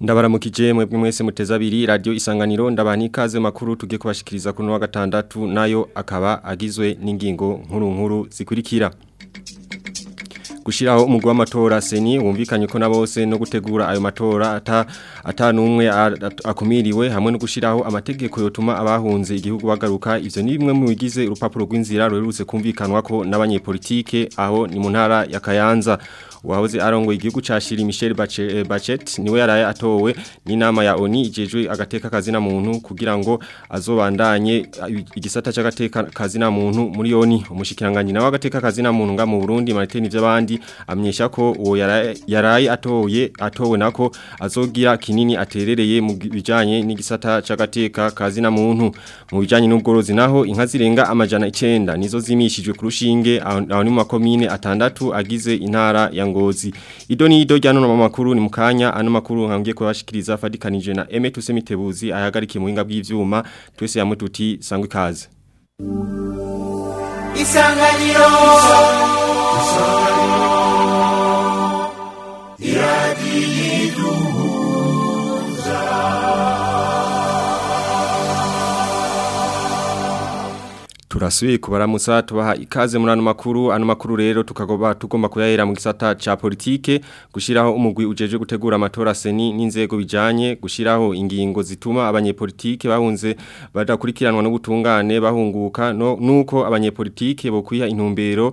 ndabaramukije mwebwe mwese muteze abiri isanganiro ndabaha ikaze makuru tugiye kubashikiriza ku wa gatandatu nayo akaba agizwe n'ingingo nkuru nkuru zikurikira gushyiraho umugwi w'amatora seni wumvikanye ko na bose no gutegura ayo matora ata atanumwe akumiriwe hamwe no gushyiraho amategeko yotuma abahunze igihugu bagaruka ibyo ni bimwe mu bigize urupapuro rw'inzira ruherutse kumvikanwa ko n'abanyepolitike aho ni mu ntara ya kayanza uwahoze arongoye igihugu ca Michel eh, Bachet niwe yaraye atowe n'inama ya ONU ijejwe agateka kazina muntu kugira ngo azobandanye eh, igisata c'agateka kazina muntu muri ONU umushikiranganye nawe agateka kazina muntu nga mu Burundi Martin ivy'abandi amyesha ko uwo yaraye atoye atowe nako azogira kinini aterereye mu bijanye n'igisata c'agateka kazina muntu mu bijanye n'ubworozi naho inka zirenga amajana 9 nizo zimishijwe kurushinge aho ni makomine atandatu agize intara ya ngozi ido ni ido jano na mamakuru ni mukanya ano makuru ngangiye kubashikiriza fadikanije na Eme Tusemitebuzi ayagarikiye muhinga bw'ivyuma twese yamwe tuti kazi. Isangani roo turasubiye kubaramutsa tubaha ikaze muri ano makuru ano makuru rero tukagoba tugomba kuyahera mu gisata cya politike gushyiraho umugwi ujeje gutegura amatora seni n'inzego bijyanye gushyiraho ingingo zituma abanyepolitike bahunze badakurikiranwa n'ubutungane bahunguka nuko abanyepolitike bo kwiha intumbero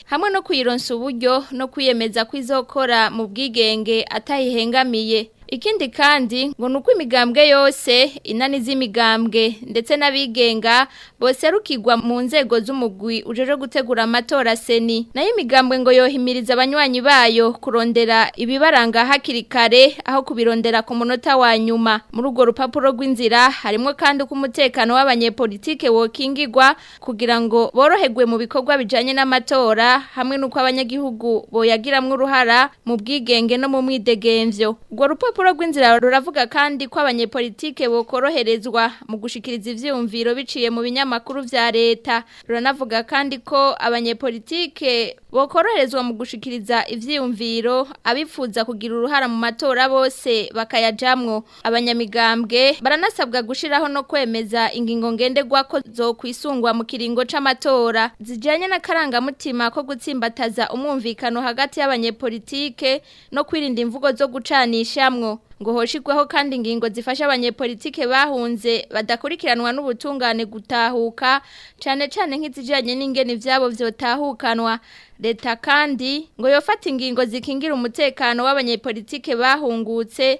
hamwe no kuyironsa uburyo no kwiyemeza kw'izokora mu bwigenge atayihengamiye ikindi kandi ngo ni uko imigambwe yose inani z'imigambwe ndetse n'abigenga bose rukigwa mu nzego z'umugwi ujeje gutegura amatora seni nayo imigambwe ngo yohimiriza abanywanyi bayo kurondera ibibaranga hakiri kare aho kubirondera ku munota wa nyuma muri urwo rupapuro rw'inzira harimo kandi uko umutekano w'abanyepolitike wokingigwa kugira ngo boroherwe mu bikorwa bijyanye n'amatora hamwe n'uko abanyagihugu boyagiramwo uruhara mu bwigenge no mu mwidegemvyo urwo rupapuro rupapuro rw'inzira ruravuga kandi ko abanyepolitike bokoroherezwa mu gushikiriza ivyumviro biciye mu binyamakuru vya leta ruranavuga kandi ko abanyepolitike bokoroherezwa mu gushikiriza ivyumviro abifuza kugira uruhara mu matora bose bakayajamwo abanyamigambwe baranasabwa gushiraho no kwemeza ingingo ngendegwa zokwisungwa mu kiringo c'amatora zijanye na karangamutima ko gutsimbataza umwumvikano hagati y'abanyepolitike no kwirinda imvugo zo gucanishamwo ngo hoshigwaho kandi ingingo zifasha abanyepolitike bahunze badakurikiranwa n'ubutungane gutahuka cyane cyane nk'izijanye n'ingene vyabo vyotahukanwa leta kandi ngo yofata ingingo zikingira umutekano w'abanyepolitike bahungutse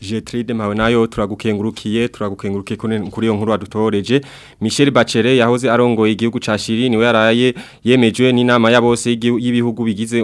Jetride mawe nayo turagukengurukiye turagukengurukiye kuri iyo nkuru wadutoreje Michel Bachelet yahoze arongoye igihugu ca niwe yaraye yemejwe n'inama ya bose y'ibihugu bigize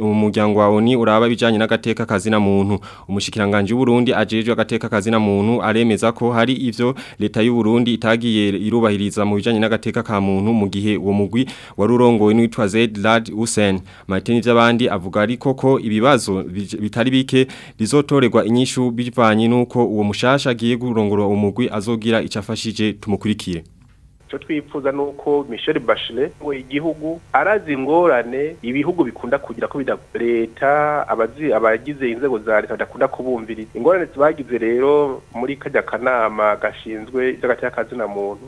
umuryango wa ONU uraba bijanye n'agateka kazina muntu umushikiranganje w'u Burundi ajejwe agateka kazina muntu aremeza ko hari ivyo leta y'u Burundi itagiye irubahiriza mu bijanye n'agateka ka muntu mu gihe uwo mugwi warurongowe n'uwitwa Zaid Lad Hussein Martin by'abandi avuga ariko ko ibibazo bitari bike bizotorerwa inyishu bivanye nuko uwo mushasha agiye gurongora umugwi azogira icafashije tumukurikire icyo twifuza ni michel bachelet ngo igihugu arazi ingorane ibihugu bikunda kugira ko leta abagize inzego za leta badakunda kubumviriza ingorane tubagize rero muri kajya kanama gashinzwe na muntu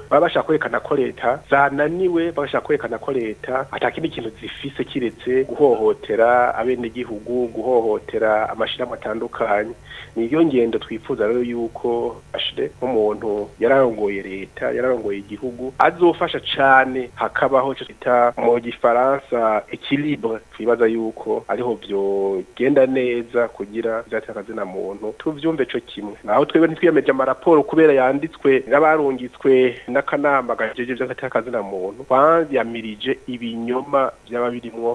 baba bashaka kwerekana ko leta zananiwe bagashaka kwerekana ko leta atakindi kintu zifise kiretse guhohotera abenegihugu guhohotera amashyirahamwe atandukanye ni niyo ngendo twifuza rero yuko ashire nk'umuntu yararongoye leta yararongoye igihugu azofasha cane hakabaho cita mu gifaransa équilibre twibaza yuko ariho byogenda neza kugira bizatanga zina muntu tubyumve cyo kimwe naho twebwe ntitwiyemeje amaraporo kubera yanditswe n'abarungitswe n'akanama gajeje vy'agataka zina muntu twayamirije ibinyoma byaba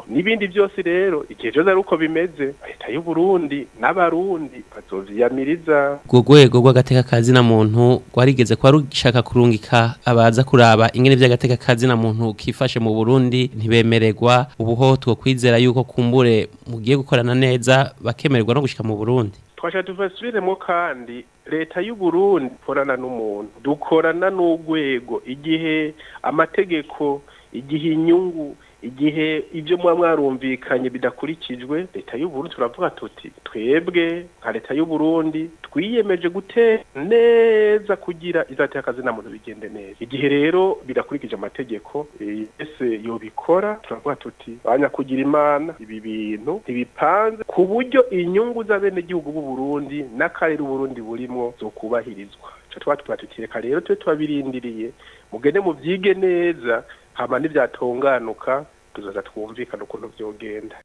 n'ibindi byose rero igihe cyose ari uko bimeze leta y'u Burundi n'abarundi bazovyamiriza ku rwego rw'agateka kazina muntu rwarigeze kwa rushaka kurungika abaza kuraba ingene vy'agateka kazina muntu kifashe mu Burundi ntibemererwa ubuho two kwizera yuko kumbure mugiye gukorana neza bakemererwa no gushika mu Burundi twashaka tubasubiremo kandi leta y'u Burundi dukorana n'umuntu dukorana n'urwego igihe amategeko igihe inyungu igihe ibyo muba mwarumvikanye bidakurikijwe leta y'uburundi turavuga tuti twebwe nka leta y'uburundi twiyemeje gutera neza kugira izatera akazi nta muntu bigende neza igihe rero bidakurikije amategeko eh, ese yobikora turavuga tuti banya kugira imana ibi bintu ntibipanze ku buryo inyungu z'abenegihugu b'uburundi n'akarere uburundi burimo zo kubahirizwa twa tuba tutireka rero tube tubabirindiriye mugende mubyige neza haba n'ibyatunganuka tuzaza twumvikane ukuntu byogenda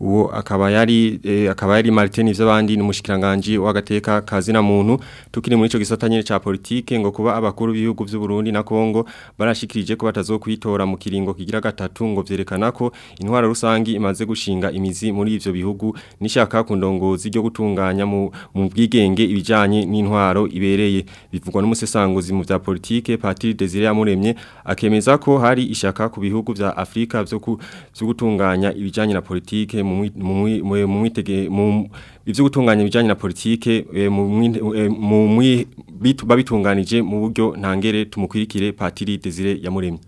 uwo akaba yari eh, akaba yari Martin ivy'abandi n'umushikiranganje w'agateka kazina muntu tukiri muri ico gisatanye ca politique ngo kuba abakuru b'ibihugu by'u Burundi na Kongo barashikirije ko batazokwitora mu kiringo kigira gatatu ngo vyerekana ko intwara rusangi imaze gushinga imizi muri ivyo bihugu nishaka ku ndongozi ryo gutunganya mu mu bwigenge ibijanye n'intwaro ibereye bivugwa n'umusesanguzi mu bya politique Patrice Désiré Amuremye akemeza ko hari ishaka ku bihugu vya Afrika byo gutunganya ibijanye na politique mu mwitege ivyo gutunganya ibijanye na politike eh, mu eh, babitunganije mu buryo ntangere tumukwirikire Patiri Desire yamuremye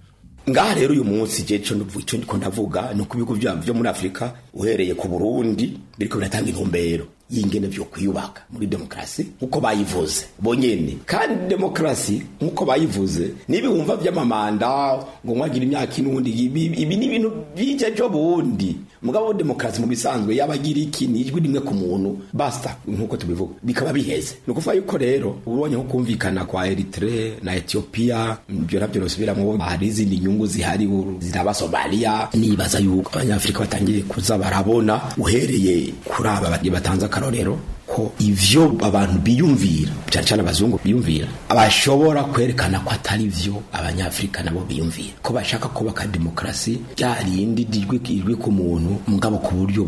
ngaha rero uyu munsi je cyo ndivuga icyo ndavuga nuko ibigo byo muri Afrika uhereye ku Burundi biriko biratanga intumbero yingene byo kwiyubaka muri demokrasi nkuko bayivuze bonyene kandi demokrasi nkuko bayivuze nibihumva by'amamanda ngo mwagira imyaka inundi ibi ni ibintu bije byo bundi mugabo demokrasi mu bisanzwe yaba ni ijwi rimwe ku muntu basta nkuko tubivuga bikaba biheze ni ukuvuga yuko rero ubonye nko kumvikana kwa Eritrea na Ethiopia ibyo nabyo rusubiramo hari izindi nyungu zihari ziraba Somalia nibaza yuko abanyafrika batangiye kuza barabona uhereye kuri aba batanze akarorero ko ivyo abantu biyumvira cyane cyane abazungu biyumvira abashobora kwerekana ko atari vyo abanyafrika nabo biyumvira ko bashaka kubaka demokrasi ryarindi rijwi ku muntu mugabo ku buryo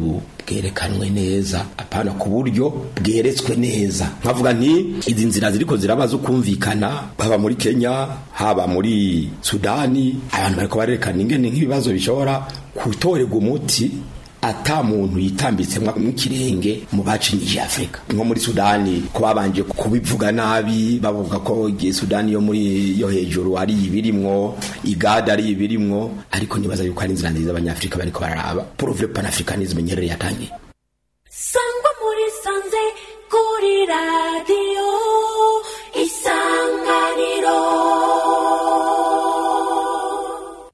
bwerekanwe neza apana ku buryo bweretswe neza nkavuga nti izi nzira ziriko zirabaza kumvikana haba muri Kenya haba muri Sudani abantu bariko barerekana ingene nk'ibibazo bishobora gutorerwa umuti ata muntu yitambitse mu’kirenge mu bacinyije Afrika nko muri Sudani kubabanje kubivuga nabi bavuga ko Sudani yo muri yo hejuru ari ibirimwo igada ari ibirimwo ariko nibaza yuko ari inzira nziza abanyafrika bariko bararaba pan panafricanisme nyerere yatangiye sangwa muri sanze kuri radio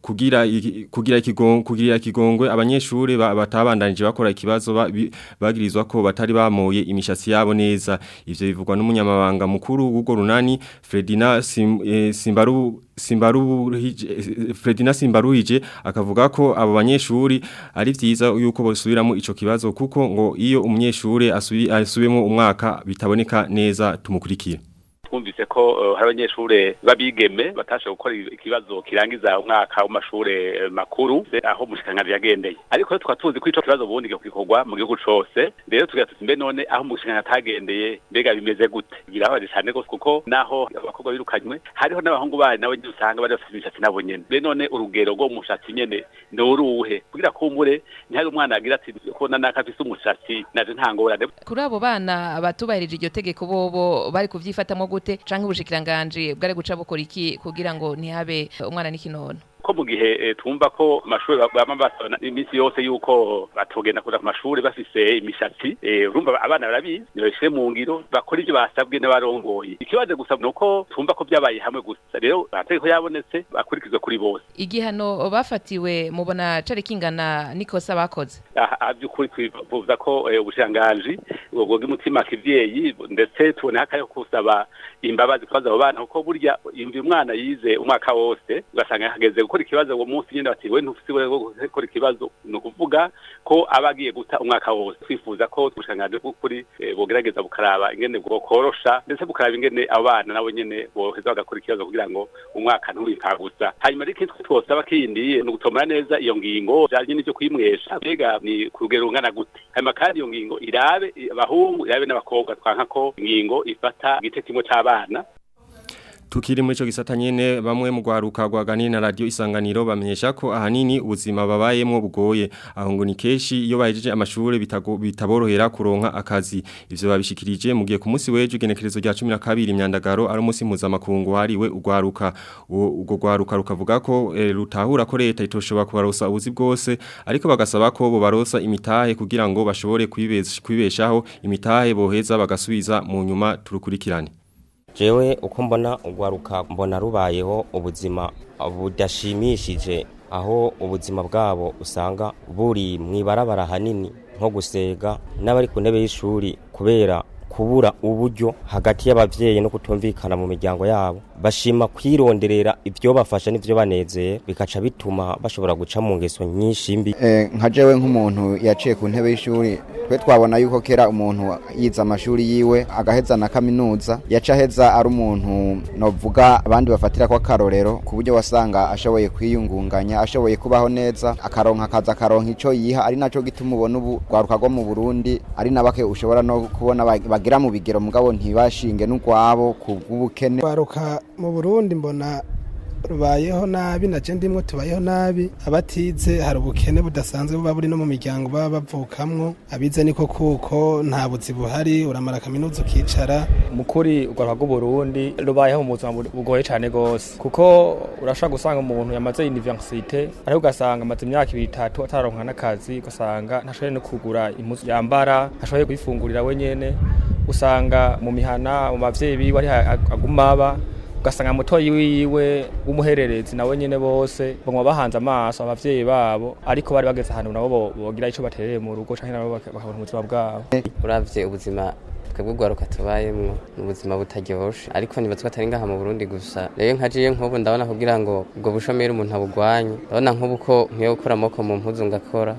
kugira kugira ikigongo kugira ikigongwe abanyeshuri batabandanije bakora ikibazo bagirizwa ko batari bamoye imishatsi yabo neza ivyo bivugwa n'umunyamabanga mukuru w'ugo runani Fredina Sim, eh, Simbaru eh, Fredina Simbaruhije akavuga ko abo banyeshuri ari vyiza yuko bosubiramo ico kibazo kuko ngo iyo umunyeshuri asubiyemo umwaka bitaboneka neza tumukurikire twumvise yuko eh, hari abanyeshure babigeme batashe gukora ikibazo kirangiza umwaka w'amashure eh, makuru eh, aho umushikiranganji yagendeye ariko rero tukaba tuzi ko ico kibazo ubundi gikorwa mu gihugu cose rero tugira tuti mbe none aho umushikiranganji atagendeye mbega bimeze gute birababaje cane gose kuko naho abakobwa birukanywe hariho n'abahungu bari nawe nyine usanga bari bafite imishatsi nabo nyene mbe none urugero rwo umushatsi nyene ni uruhe kugira kumbure ntihari umwana agira ati kubona naka afise umushatsi naje ntangorane kuri abo bana batubahirije iryo tegeko bobo bari kubyifatamo gute canke nk'ubushikiranganji bwari guca bukora iki kugira ngo ntihabe umwana n'ikinono ko mu gihe eh, tumba ko amashuri baba basaba iminsi yose yuko batogenda kuza ku mashuri bafise imishatsi eh, urumva abana barabizi ntibashire mu ngiro bakora ibyo basabwe n'abarongoye ikibazo gusa ni uko tumva ko byabaye hamwe gusa rero amategeko yabonetse bakurikizwa kuri bose igihano bafatiwe mubona cari kingana nikosa bakoze by'ukuri ah, ah, twifuza ko eh, ubushiranganji ubwo bw'imutima kivyeyi ndetse tubona hakayo kusaba imbabazi kubaza abo bana kuko burya imvi umwana yize umwaka wose ugasanga hageze gukora ikibazo uwo munsi nyine bati we ntufite uburere bwo gukora ikibazo ni ukuvuga ko aba agiye guta umwaka wose twifuza ko ubushakashatsi bw'ukuri eh, bugerageza bukaraba ingene bwokorosha ndetse bukaraba ingene abana nabo nyine boheza bagakora ikibazo kugira ngo umwaka ntubipfagusa hanyuma ariko icyo twosaba kindi ni ugutomora neza iyo ngingo bijyanye n'ibyo kwimwesha mbega ni ku rugero rungana gute hanyuma kandi iyo ngingo irabe abahungu irabe n'abakobwa twanka ko ingingo ifata igice kimwe cy'abana Tukiri muri gisata nyene bamwe mu gwaruka ganini na radio isanganiro bamenyesha ko ahanini ubuzima babayemwo bugoye aho ngo ni keshi iyo bahejeje amashure bitaborohera kuronka akazi ivyo babishikirije mu gihe ku munsi weje genekerezo rya 12 imyandagaro ari umunsi mpuzamakungu hariwe ugwaruka ugo gwaruka rukavuga ko e, rutahura ko leta itoshobora kubarosa ubuzi bwose ariko bagasaba ko bo barosa imitahe kugira ngo bashobore kwibeshaho imitahe boheza bagasubiza mu nyuma turukurikirane jewe uko mbona urwaruka mbona rubayeho ubuzima budashimishije aho ubuzima bwabo usanga buri mu ibarabara hanini nko gusega n'abari ku ntebe y'ishuri kubera kubura uburyo hagati y'ababyeyi no kutumvikana mu miryango yabo bashima kwironderera ibyo bafasha n'ibyo banezera bikaca bituma bashobora guca mu ngeso nyinshi mbi eh, nka jewe nk'umuntu yaciye ku ntebe y'ishuri twe twabona yuko kera umuntu yize amashuri yiwe agaheza na kaminuza yaca aheza ari umuntu novuga abandi bafatira ko akarorero ku buryo wasanga ashoboye kwiyungunganya ashoboye kubaho neza akaronka akaza akaronka icyo yiha ari nacyo gituma ubona ubu rwaruka rwo mu burundi ari na bake ushobora no kubona bagera mu bigero mugabo ntibashinge n'ukwabo ku bw'ubukene baruka mu burundi mbona Rubayeho nabi nacyo ndimo tubayeho nabi abatize hari ubukene budasanzwe buba buri no mu miryango baba bavukamwo abize niko kuko nta buzi buhari uramara kaminuza ukicara mukuri urwara Burundi rubayeho mu buzima bugoye cyane rwose kuko urashaka gusanga umuntu yamaze univerisite ariko ugasanga amaze imyaka ibiri itatu ataronka n'akazi ugasanga ntashoboye no kugura impuzu yambara ntashoboye kuyifungurira wenyine usanga mu mihana mu mavyeyi biwe ari agumaba ugasanga mutoyi wiwe w'umuhererezi nawe nyine bose baguma bahanze amaso abavyeyi babo ariko bari bageze ahantu nabo bogira ico batereye mu rugo canke nabo bakabona ubuzima bwabo uravye ubuzima twebwe urwaruka tubayemwo ni ubuzima butaryoshye ariko ntibatse atari ngaha mu burundi gusa rero nkajiye nk'ubu ndabona kugira ngo ubwo bushomeri umuntu abugwanye ndabona nk'ubu ko nkwiye gukora amaboko mu mpuzu ngakora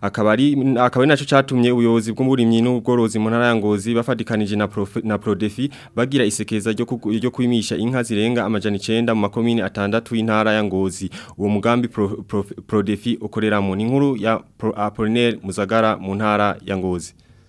akaba ari akaba naco cyatumye ubuyobozi bw'umurimyi n'ubworozi mu ntara ngozi na na Prodefi bagira isekeza igerageza ryo kwimisha inka zirenga amajana icenda mu makomine atandatu y'intara ya Ngozi uwo mugambi Prodefi ukorera mu inkuru ya Apollinaire Muzagara mu ntara ya Ngozi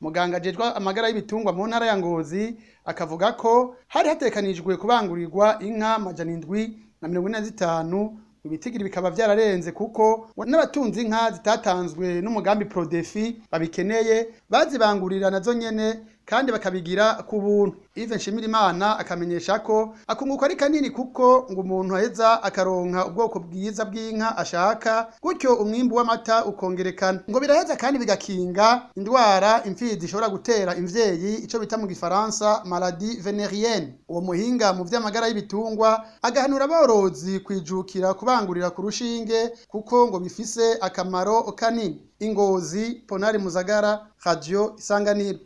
muganga ajejwa amagara y'ibitungwa mu ntara ya ngozi akavuga ko hari hatekanijwe kubangurirwa inka majana indwi na mirongo ine na zitanu ibitigiri bikaba byararenze kuko n'abatunzi inka zitatanzwe n'umugambi prodefi babikeneye bazibangurira nazo nyene kandi bakabigira ku buntu ive nshimira imana akamenyesha ko akunguka ari kanini kuko ngo umuntu aheza akaronka ubwoko bwiza bw'inka ashaka gutyo umwimbu w'amata ukongerekana ngo biraheza kandi bigakinga indwara imfizi ishobora gutera imbyeyi icyo bita mu gifaransa maladie vénérienne uwo muhinga mu vy'amagara y'ibitungwa agahanura aborozi kwijukira kubangurira ku rushinge kuko ngo bifise akamaro kanini ingozi ponari muzagara radio isanganiro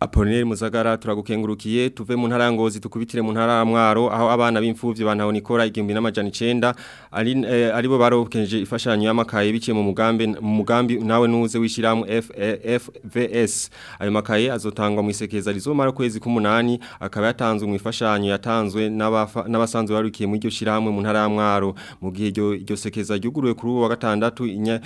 Apollinaire Muzagara turagukengurukiye tuve mu ntarangozi tukubitire mu ntaramwaro aho abana b'imfuvyi bantaho Nikora 1900 ari eh, aribo barokenje ifashanyo y'amakaye biciye mu mugambi mu mugambi nawe nuze wishiramu FVS e, ayo makaye azotangwa mu isekeza rizomara kwezi ku k'umunani akaba yatanzwe mu ifashanyo yatanzwe n'abasanzwe barukiye mu iryo shiramwe mu ntaramwaro mu gihe iryo sekeza ryuguruwe kuri wa gatandatu inya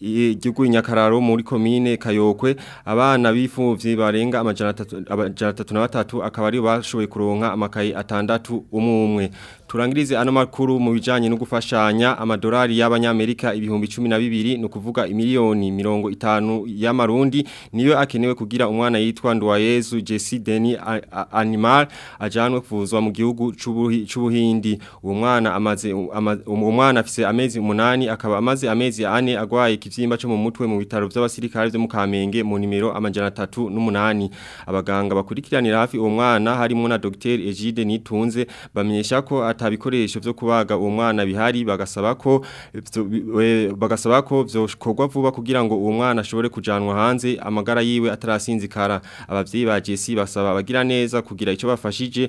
igihugu inyakararo muri commune Kayokwe abana b'imfuvyi barenga amajana 33 akaba ari bashoboye kuronka amakayi atandatu umwe umwe turangirize ano makuru mu bijanye no gufashanya amadolari y'abanyamerika ibihumbi 12 no kuvuga miliyoni ya y'amarundi niyo akenewe kugira umwana yitwa Ndwayezu Jesse Deni Animal ajanwe kuvuzwa mu gihugu c'ubuhindi uwo mwana amaze uwo mwana afise amezi 8 akaba amaze amezi ane agwaye kivyimba cyo mu mutwe mu bitaro by'abasirikare byo mu Kamenge mu nimero amajana 3 n'umunani abaganga bakurikiranira hafi uwo mwana harimo na Dr Egide Nitunze bamenyesha ko ata atabikoresho byo kubaga uwo mwana bihari bagasaba ko bagasaba ko byokorwa vuba kugira ngo uwo mwana ashobore kujanwa hanze amagara yiwe atarasinzikara abavyeyi ba Jesse basaba bagira neza kugira icyo bafashije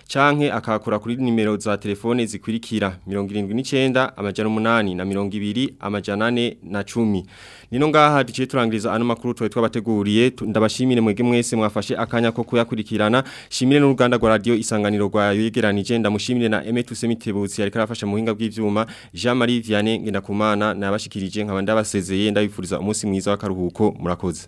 canke akakura kuri nimero za telefone zikurikira 79 amajana 8 na 200 amajana 4 na 10 nino ngaha duciye turangiriza ano makuru twe twabateguriye ndabashimire mwege mwese mwafashe akanya ko kuyakurikirana shimire n'uruganda rwa radio isanganiro rwa yegeranije ndamushimire na Emetu Semitebutsi yari karafasha muhinga bw'ivyuma Gitama Jean Marie Vianney Ngendakumana nabashikirije nkaba ndabasezeye ndabifuriza umunsi mwiza w'akaruhuko murakoze